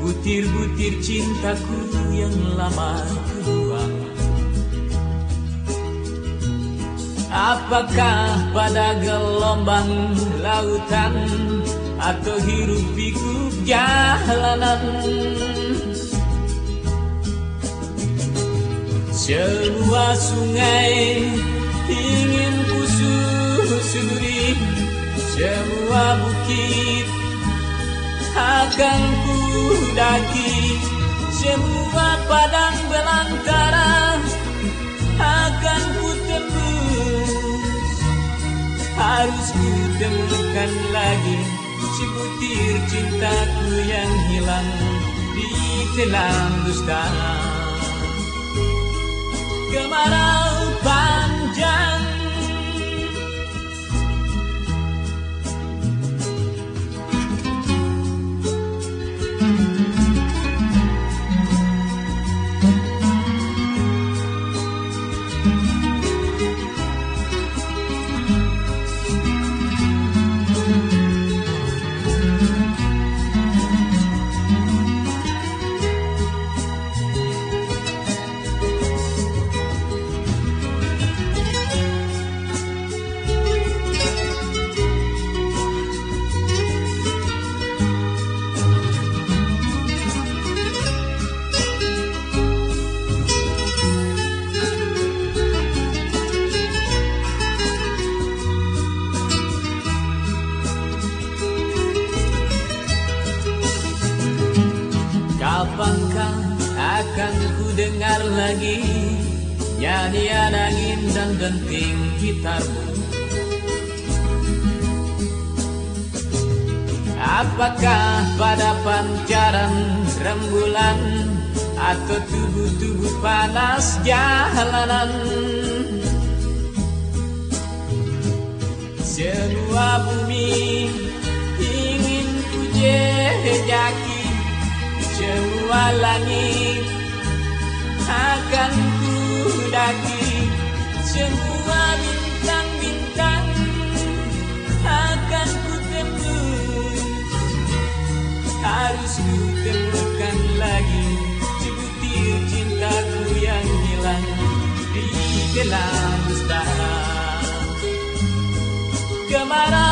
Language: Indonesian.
Butir-butir cintaku yang lama terbuang Apakah pada gelombang lautan Atau hirup pikuk jalanan? Semua sungai ingin kususuri Semua bukit akan ku daki. Semua padang belantara akan ku tembus Harus ku temukan lagi Sebutir cintaku yang hilang di telan dusta. Kemarau lagi. Nyanyian angin dan denting gitarmu Apakah pada pancaran rembulan Atau tubuh-tubuh panas jalanan? Semua bumi ingin ku jejaki Semua langit daki Semua bintang-bintang akan ku tembus Harus ku temukan lagi Sebutir cintaku yang hilang Di gelap dusta Kemarau